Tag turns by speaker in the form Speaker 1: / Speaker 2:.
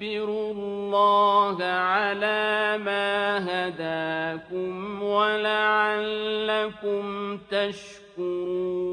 Speaker 1: لِتُكَبِّرُوا اللَّهَ عَلَىٰ مَا هَدَاكُمْ وَلَعَلَّكُمْ تَشْكُرُونَ.